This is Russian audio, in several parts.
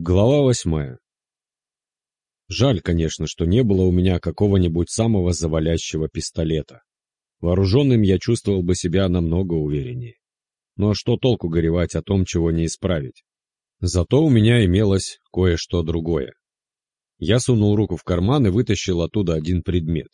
Глава восьмая. Жаль, конечно, что не было у меня какого-нибудь самого завалящего пистолета. Вооруженным я чувствовал бы себя намного увереннее. Ну а что толку горевать о том, чего не исправить? Зато у меня имелось кое-что другое. Я сунул руку в карман и вытащил оттуда один предмет.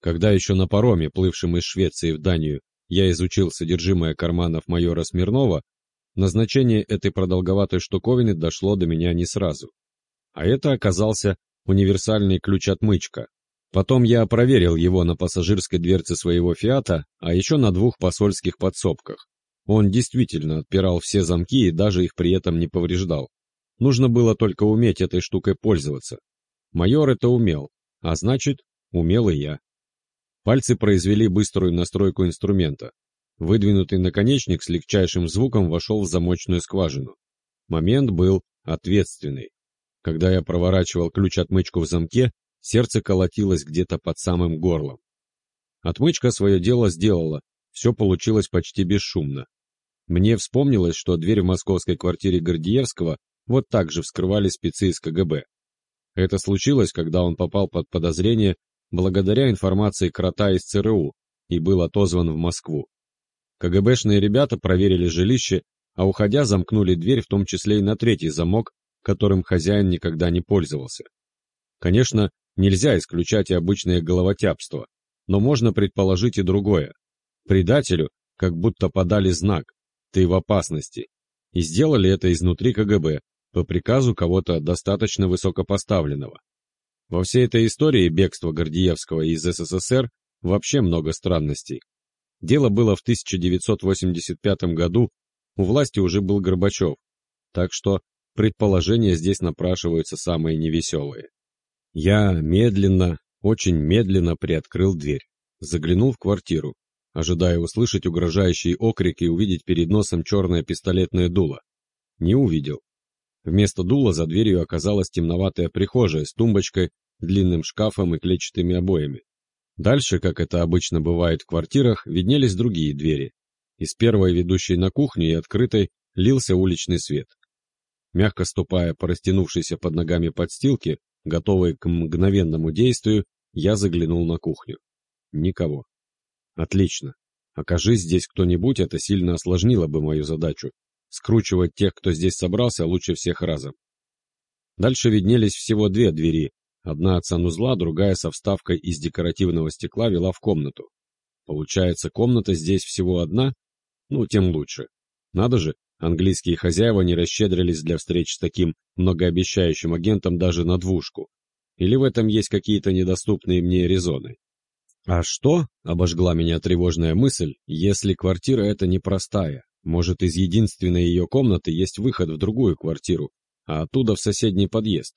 Когда еще на пароме, плывшем из Швеции в Данию, я изучил содержимое карманов майора Смирнова, Назначение этой продолговатой штуковины дошло до меня не сразу. А это оказался универсальный ключ-отмычка. Потом я проверил его на пассажирской дверце своего «Фиата», а еще на двух посольских подсобках. Он действительно отпирал все замки и даже их при этом не повреждал. Нужно было только уметь этой штукой пользоваться. Майор это умел, а значит, умел и я. Пальцы произвели быструю настройку инструмента. Выдвинутый наконечник с легчайшим звуком вошел в замочную скважину. Момент был ответственный. Когда я проворачивал ключ-отмычку в замке, сердце колотилось где-то под самым горлом. Отмычка свое дело сделала, все получилось почти бесшумно. Мне вспомнилось, что дверь в московской квартире Гордиевского вот так же вскрывали спецы из КГБ. Это случилось, когда он попал под подозрение благодаря информации крота из ЦРУ и был отозван в Москву. КГБшные ребята проверили жилище, а уходя замкнули дверь, в том числе и на третий замок, которым хозяин никогда не пользовался. Конечно, нельзя исключать и обычное головотяпство, но можно предположить и другое. Предателю как будто подали знак «ты в опасности», и сделали это изнутри КГБ, по приказу кого-то достаточно высокопоставленного. Во всей этой истории бегства Гордиевского из СССР вообще много странностей. Дело было в 1985 году, у власти уже был Горбачев, так что предположения здесь напрашиваются самые невеселые. Я медленно, очень медленно приоткрыл дверь, заглянул в квартиру, ожидая услышать угрожающий окрик и увидеть перед носом черное пистолетное дуло. Не увидел. Вместо дула за дверью оказалась темноватая прихожая с тумбочкой, длинным шкафом и клетчатыми обоями. Дальше, как это обычно бывает в квартирах, виднелись другие двери. Из первой, ведущей на кухню и открытой, лился уличный свет. Мягко ступая по растянувшейся под ногами подстилке, готовой к мгновенному действию, я заглянул на кухню. Никого. Отлично. Окажись здесь кто-нибудь, это сильно осложнило бы мою задачу. Скручивать тех, кто здесь собрался, лучше всех разом. Дальше виднелись всего две двери, Одна от санузла, другая со вставкой из декоративного стекла вела в комнату. Получается, комната здесь всего одна? Ну, тем лучше. Надо же, английские хозяева не расщедрились для встреч с таким многообещающим агентом даже на двушку. Или в этом есть какие-то недоступные мне резоны? А что, обожгла меня тревожная мысль, если квартира эта непростая? Может, из единственной ее комнаты есть выход в другую квартиру, а оттуда в соседний подъезд?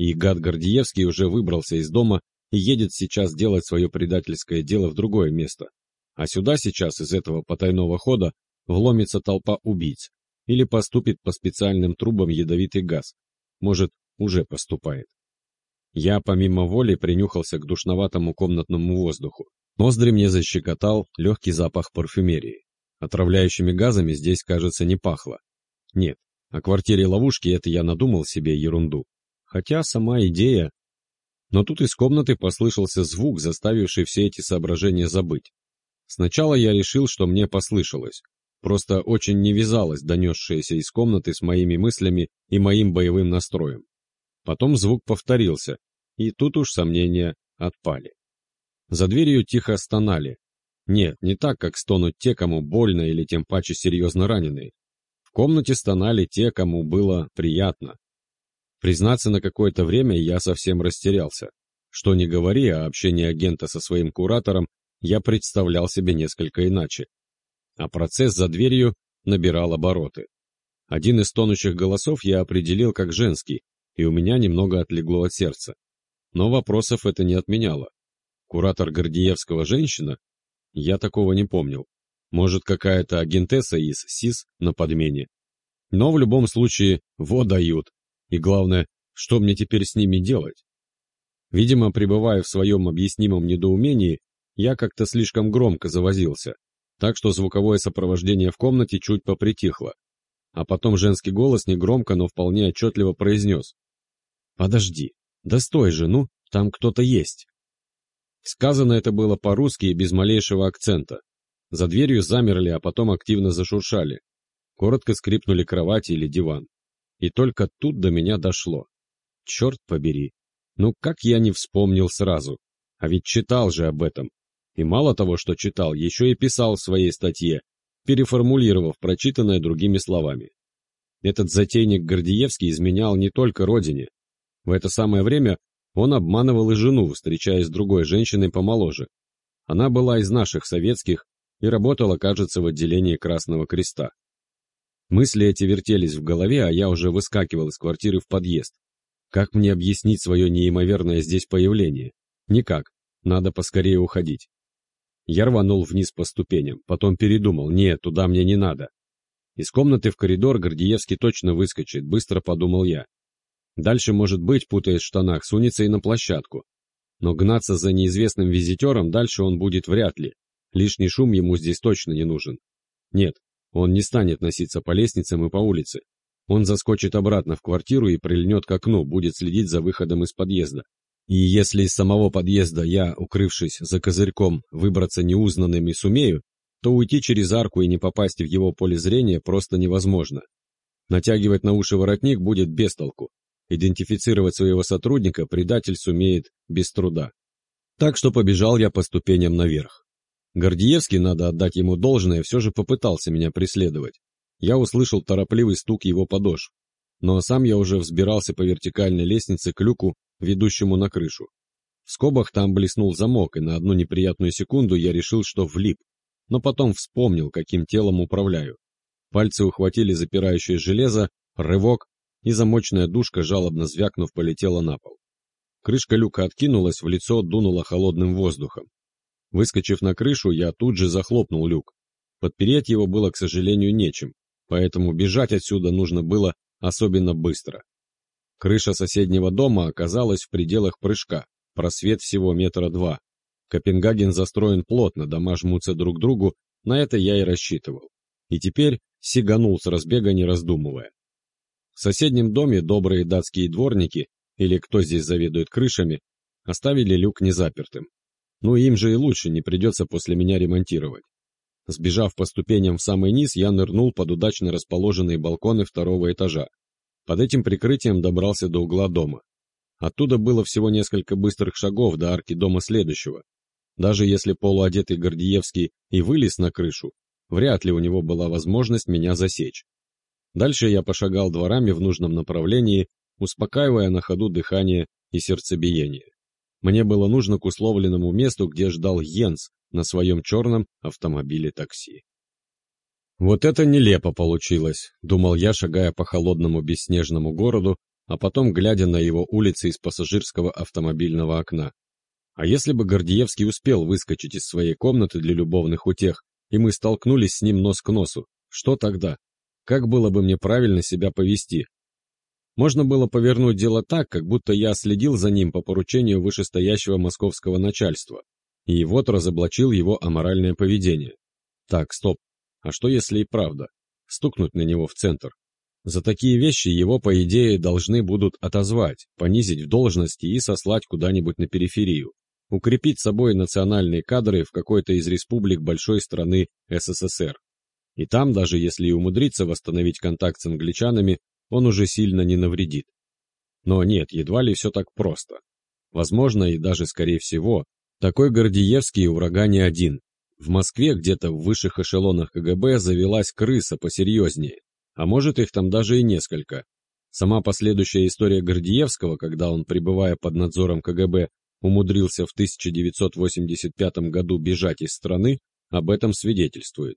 И гад Гордиевский уже выбрался из дома и едет сейчас делать свое предательское дело в другое место. А сюда сейчас из этого потайного хода вломится толпа убийц или поступит по специальным трубам ядовитый газ. Может, уже поступает. Я помимо воли принюхался к душноватому комнатному воздуху. Ноздри мне защекотал легкий запах парфюмерии. Отравляющими газами здесь, кажется, не пахло. Нет, о квартире ловушки это я надумал себе ерунду хотя сама идея... Но тут из комнаты послышался звук, заставивший все эти соображения забыть. Сначала я решил, что мне послышалось. Просто очень не вязалось донесшееся из комнаты с моими мыслями и моим боевым настроем. Потом звук повторился, и тут уж сомнения отпали. За дверью тихо стонали. Нет, не так, как стонут те, кому больно или тем паче серьезно раненые. В комнате стонали те, кому было приятно, Признаться, на какое-то время я совсем растерялся. Что ни говори, а общение агента со своим куратором я представлял себе несколько иначе. А процесс за дверью набирал обороты. Один из тонущих голосов я определил как женский, и у меня немного отлегло от сердца. Но вопросов это не отменяло. Куратор Гордиевского женщина? Я такого не помнил. Может, какая-то агентесса из СИС на подмене. Но в любом случае, вот дают, и главное, что мне теперь с ними делать? Видимо, пребывая в своем объяснимом недоумении, я как-то слишком громко завозился, так что звуковое сопровождение в комнате чуть попритихло. а потом женский голос негромко, но вполне отчетливо произнес. «Подожди, да стой же, ну, там кто-то есть». Сказано это было по-русски и без малейшего акцента. За дверью замерли, а потом активно зашуршали. Коротко скрипнули кровати или диван. И только тут до меня дошло. Черт побери. Ну как я не вспомнил сразу? А ведь читал же об этом. И мало того, что читал, еще и писал в своей статье, переформулировав прочитанное другими словами. Этот затейник Гордеевский изменял не только родине. В это самое время он обманывал и жену, встречаясь с другой женщиной помоложе. Она была из наших советских и работала, кажется, в отделении Красного Креста. Мысли эти вертелись в голове, а я уже выскакивал из квартиры в подъезд. Как мне объяснить свое неимоверное здесь появление? Никак. Надо поскорее уходить. Я рванул вниз по ступеням, потом передумал. Нет, туда мне не надо. Из комнаты в коридор Гордеевский точно выскочит, быстро подумал я. Дальше, может быть, путаясь в штанах, сунется и на площадку. Но гнаться за неизвестным визитером дальше он будет вряд ли. Лишний шум ему здесь точно не нужен. Нет, он не станет носиться по лестницам и по улице. Он заскочит обратно в квартиру и прильнет к окну, будет следить за выходом из подъезда. И если из самого подъезда я, укрывшись за козырьком, выбраться неузнанным и сумею, то уйти через арку и не попасть в его поле зрения просто невозможно. Натягивать на уши воротник будет без толку. Идентифицировать своего сотрудника предатель сумеет без труда. Так что побежал я по ступеням наверх. Гордиевский, надо отдать ему должное, все же попытался меня преследовать. Я услышал торопливый стук его подошв. Но сам я уже взбирался по вертикальной лестнице к люку, ведущему на крышу. В скобах там блеснул замок, и на одну неприятную секунду я решил, что влип. Но потом вспомнил, каким телом управляю. Пальцы ухватили запирающее железо, рывок, и замочная душка, жалобно звякнув, полетела на пол. Крышка люка откинулась, в лицо дунуло холодным воздухом. Выскочив на крышу, я тут же захлопнул люк. Подпереть его было, к сожалению, нечем, поэтому бежать отсюда нужно было особенно быстро. Крыша соседнего дома оказалась в пределах прыжка, просвет всего метра два. Копенгаген застроен плотно, дома жмутся друг к другу, на это я и рассчитывал. И теперь сиганул с разбега, не раздумывая. В соседнем доме добрые датские дворники, или кто здесь заведует крышами, оставили люк незапертым. Ну им же и лучше, не придется после меня ремонтировать. Сбежав по ступеням в самый низ, я нырнул под удачно расположенные балконы второго этажа. Под этим прикрытием добрался до угла дома. Оттуда было всего несколько быстрых шагов до арки дома следующего. Даже если полуодетый Гордиевский и вылез на крышу, вряд ли у него была возможность меня засечь. Дальше я пошагал дворами в нужном направлении, успокаивая на ходу дыхание и сердцебиение. Мне было нужно к условленному месту, где ждал Йенс на своем черном автомобиле такси. Вот это нелепо получилось, думал я, шагая по холодному бесснежному городу, а потом глядя на его улицы из пассажирского автомобильного окна. А если бы Гордеевский успел выскочить из своей комнаты для любовных утех, и мы столкнулись с ним нос к носу, что тогда? Как было бы мне правильно себя повести? Можно было повернуть дело так, как будто я следил за ним по поручению вышестоящего московского начальства, и вот разоблачил его аморальное поведение. Так, стоп. А что если и правда? Стукнуть на него в центр. За такие вещи его, по идее, должны будут отозвать, понизить в должности и сослать куда-нибудь на периферию. Укрепить собой национальные кадры в какой-то из республик большой страны СССР. И там, даже если и умудриться восстановить контакт с англичанами, он уже сильно не навредит. Но нет, едва ли все так просто. Возможно, и даже скорее всего, такой Гордиевский у врага не один. В Москве где-то в высших эшелонах КГБ завелась крыса посерьезнее, а может их там даже и несколько. Сама последующая история Гордиевского, когда он, пребывая под надзором КГБ, умудрился в 1985 году бежать из страны, об этом свидетельствует.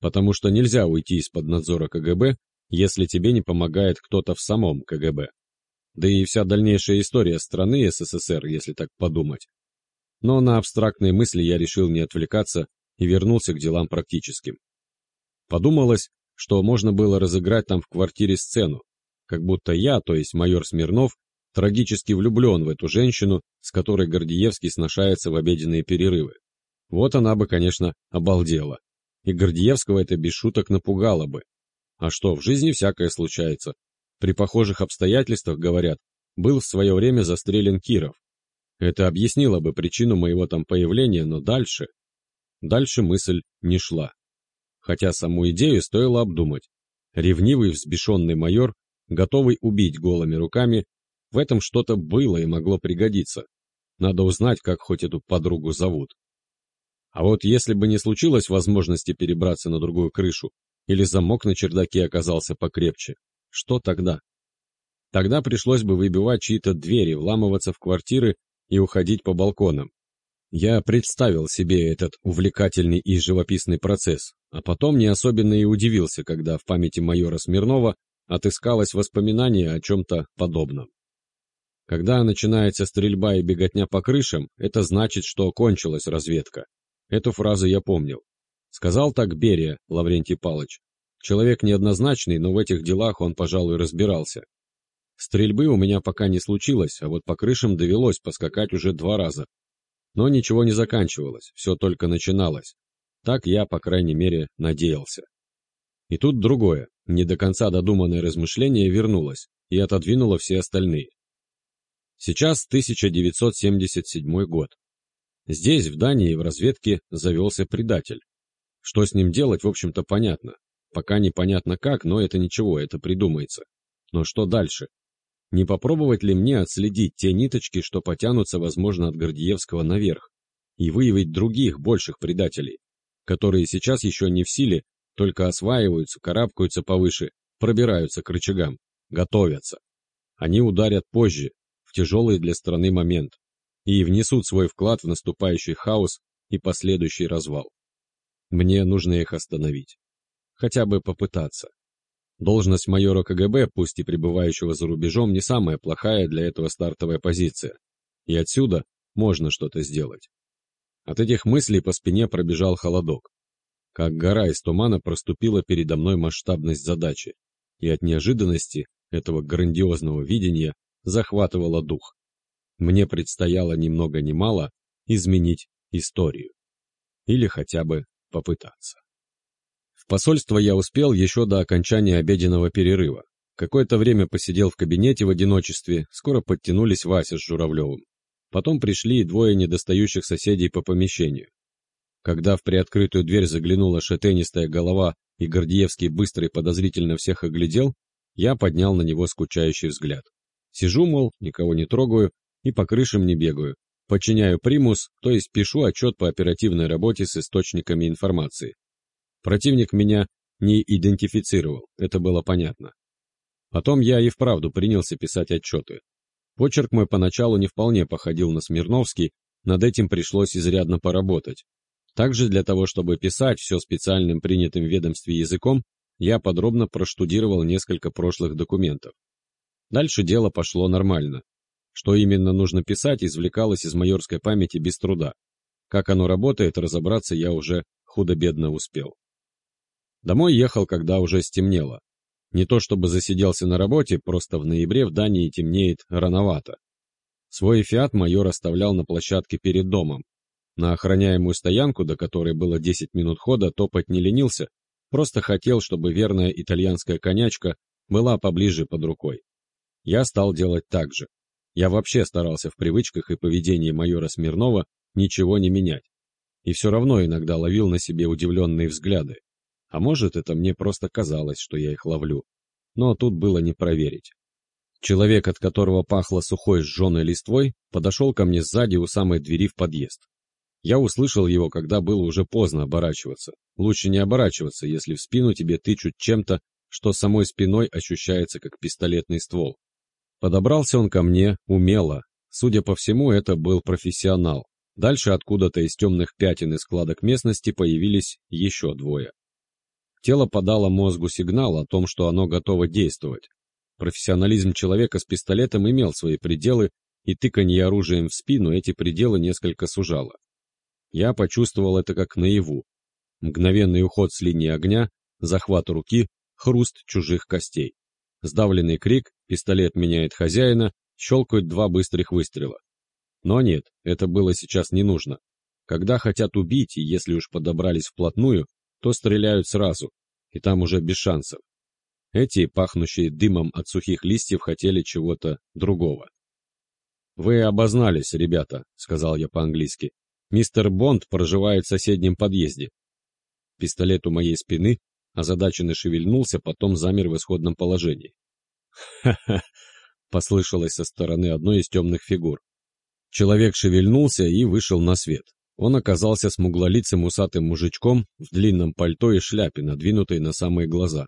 Потому что нельзя уйти из-под надзора КГБ, если тебе не помогает кто-то в самом КГБ. Да и вся дальнейшая история страны СССР, если так подумать. Но на абстрактные мысли я решил не отвлекаться и вернулся к делам практическим. Подумалось, что можно было разыграть там в квартире сцену, как будто я, то есть майор Смирнов, трагически влюблен в эту женщину, с которой Гордиевский сношается в обеденные перерывы. Вот она бы, конечно, обалдела. И Гордиевского это без шуток напугало бы. А что, в жизни всякое случается. При похожих обстоятельствах, говорят, был в свое время застрелен Киров. Это объяснило бы причину моего там появления, но дальше... Дальше мысль не шла. Хотя саму идею стоило обдумать. Ревнивый взбешенный майор, готовый убить голыми руками, в этом что-то было и могло пригодиться. Надо узнать, как хоть эту подругу зовут. А вот если бы не случилось возможности перебраться на другую крышу, или замок на чердаке оказался покрепче, что тогда? Тогда пришлось бы выбивать чьи-то двери, вламываться в квартиры и уходить по балконам. Я представил себе этот увлекательный и живописный процесс, а потом не особенно и удивился, когда в памяти майора Смирнова отыскалось воспоминание о чем-то подобном. Когда начинается стрельба и беготня по крышам, это значит, что кончилась разведка. Эту фразу я помнил. Сказал так Берия, Лаврентий Палыч. Человек неоднозначный, но в этих делах он, пожалуй, разбирался. Стрельбы у меня пока не случилось, а вот по крышам довелось поскакать уже два раза. Но ничего не заканчивалось, все только начиналось. Так я, по крайней мере, надеялся. И тут другое, не до конца додуманное размышление вернулось и отодвинуло все остальные. Сейчас 1977 год. Здесь, в Дании, в разведке завелся предатель. Что с ним делать, в общем-то, понятно. Пока непонятно как, но это ничего, это придумается. Но что дальше? Не попробовать ли мне отследить те ниточки, что потянутся, возможно, от Гордиевского наверх, и выявить других, больших предателей, которые сейчас еще не в силе, только осваиваются, карабкаются повыше, пробираются к рычагам, готовятся. Они ударят позже, в тяжелый для страны момент, и внесут свой вклад в наступающий хаос и последующий развал. Мне нужно их остановить. Хотя бы попытаться. Должность майора КГБ, пусть и пребывающего за рубежом, не самая плохая для этого стартовая позиция. И отсюда можно что-то сделать. От этих мыслей по спине пробежал холодок. Как гора из тумана проступила передо мной масштабность задачи, и от неожиданности этого грандиозного видения захватывало дух мне предстояло ни много ни мало изменить историю. Или хотя бы попытаться. В посольство я успел еще до окончания обеденного перерыва. Какое-то время посидел в кабинете в одиночестве, скоро подтянулись Вася с Журавлевым. Потом пришли двое недостающих соседей по помещению. Когда в приоткрытую дверь заглянула шатенистая голова и Гордеевский быстро и подозрительно всех оглядел, я поднял на него скучающий взгляд. Сижу, мол, никого не трогаю, и по крышам не бегаю. Подчиняю примус, то есть пишу отчет по оперативной работе с источниками информации. Противник меня не идентифицировал, это было понятно. Потом я и вправду принялся писать отчеты. Почерк мой поначалу не вполне походил на Смирновский, над этим пришлось изрядно поработать. Также для того, чтобы писать все специальным принятым в ведомстве языком, я подробно проштудировал несколько прошлых документов. Дальше дело пошло нормально. Что именно нужно писать, извлекалось из майорской памяти без труда. Как оно работает, разобраться я уже худо-бедно успел. Домой ехал, когда уже стемнело. Не то чтобы засиделся на работе, просто в ноябре в Дании темнеет рановато. Свой «Фиат» майор оставлял на площадке перед домом. На охраняемую стоянку, до которой было 10 минут хода, топать не ленился, просто хотел, чтобы верная итальянская конячка была поближе под рукой. Я стал делать так же. Я вообще старался в привычках и поведении майора Смирнова ничего не менять. И все равно иногда ловил на себе удивленные взгляды. А может, это мне просто казалось, что я их ловлю. Но тут было не проверить. Человек, от которого пахло сухой сжженной листвой, подошел ко мне сзади у самой двери в подъезд. Я услышал его, когда было уже поздно оборачиваться. Лучше не оборачиваться, если в спину тебе тычут чем-то, что самой спиной ощущается как пистолетный ствол. Подобрался он ко мне умело. Судя по всему, это был профессионал. Дальше откуда-то из темных пятен и складок местности появились еще двое. Тело подало мозгу сигнал о том, что оно готово действовать. Профессионализм человека с пистолетом имел свои пределы, и тыканье оружием в спину эти пределы несколько сужало. Я почувствовал это как наяву. Мгновенный уход с линии огня, захват руки, хруст чужих костей. Сдавленный крик, пистолет меняет хозяина, щелкают два быстрых выстрела. Но нет, это было сейчас не нужно. Когда хотят убить, и если уж подобрались вплотную, то стреляют сразу, и там уже без шансов. Эти, пахнущие дымом от сухих листьев, хотели чего-то другого. «Вы обознались, ребята», — сказал я по-английски. «Мистер Бонд проживает в соседнем подъезде». Пистолет у моей спины озадаченно шевельнулся, потом замер в исходном положении. «Ха-ха!» — послышалось со стороны одной из темных фигур. Человек шевельнулся и вышел на свет. Он оказался смуглолицым усатым мужичком в длинном пальто и шляпе, надвинутой на самые глаза.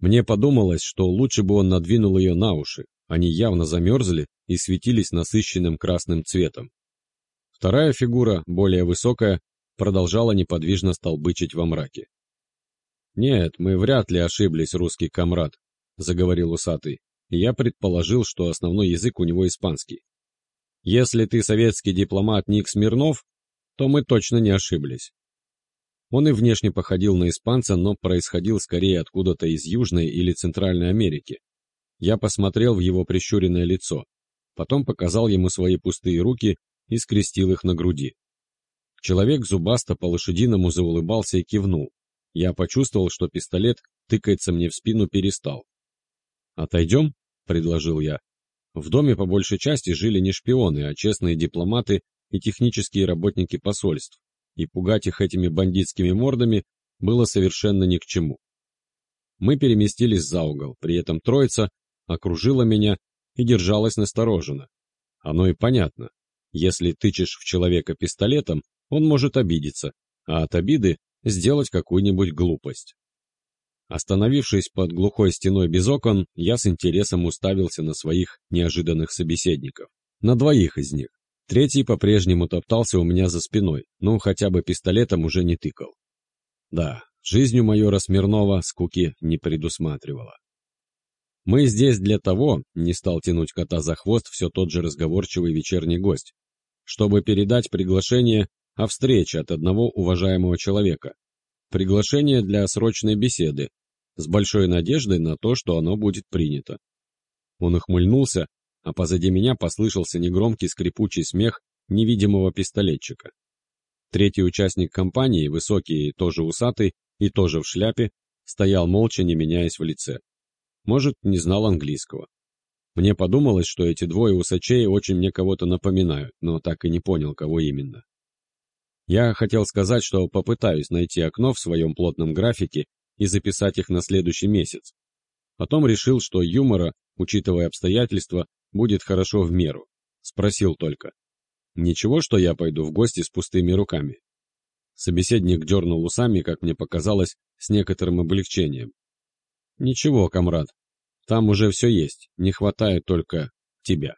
Мне подумалось, что лучше бы он надвинул ее на уши. Они явно замерзли и светились насыщенным красным цветом. Вторая фигура, более высокая, продолжала неподвижно столбычить во мраке. «Нет, мы вряд ли ошиблись, русский комрад», — заговорил усатый. «Я предположил, что основной язык у него испанский. Если ты советский дипломат Ник Смирнов, то мы точно не ошиблись. Он и внешне походил на испанца, но происходил скорее откуда-то из Южной или Центральной Америки. Я посмотрел в его прищуренное лицо, потом показал ему свои пустые руки и скрестил их на груди. Человек зубасто по-лошадиному заулыбался и кивнул. Я почувствовал, что пистолет тыкается мне в спину перестал. «Отойдем?» — предложил я. В доме по большей части жили не шпионы, а честные дипломаты и технические работники посольств, и пугать их этими бандитскими мордами было совершенно ни к чему. Мы переместились за угол, при этом троица окружила меня и держалась настороженно. Оно и понятно. Если тычешь в человека пистолетом, он может обидеться, а от обиды сделать какую-нибудь глупость. Остановившись под глухой стеной без окон, я с интересом уставился на своих неожиданных собеседников. На двоих из них. Третий по-прежнему топтался у меня за спиной, но хотя бы пистолетом уже не тыкал. Да, жизнью майора Смирнова скуки не предусматривала. Мы здесь для того, не стал тянуть кота за хвост все тот же разговорчивый вечерний гость, чтобы передать приглашение о встрече от одного уважаемого человека. Приглашение для срочной беседы, с большой надеждой на то, что оно будет принято. Он ухмыльнулся, а позади меня послышался негромкий скрипучий смех невидимого пистолетчика. Третий участник компании, высокий, тоже усатый и тоже в шляпе, стоял молча, не меняясь в лице. Может, не знал английского. Мне подумалось, что эти двое усачей очень мне кого-то напоминают, но так и не понял, кого именно. Я хотел сказать, что попытаюсь найти окно в своем плотном графике и записать их на следующий месяц. Потом решил, что юмора, учитывая обстоятельства, будет хорошо в меру. Спросил только. Ничего, что я пойду в гости с пустыми руками? Собеседник дернул усами, как мне показалось, с некоторым облегчением. Ничего, комрад, там уже все есть, не хватает только тебя.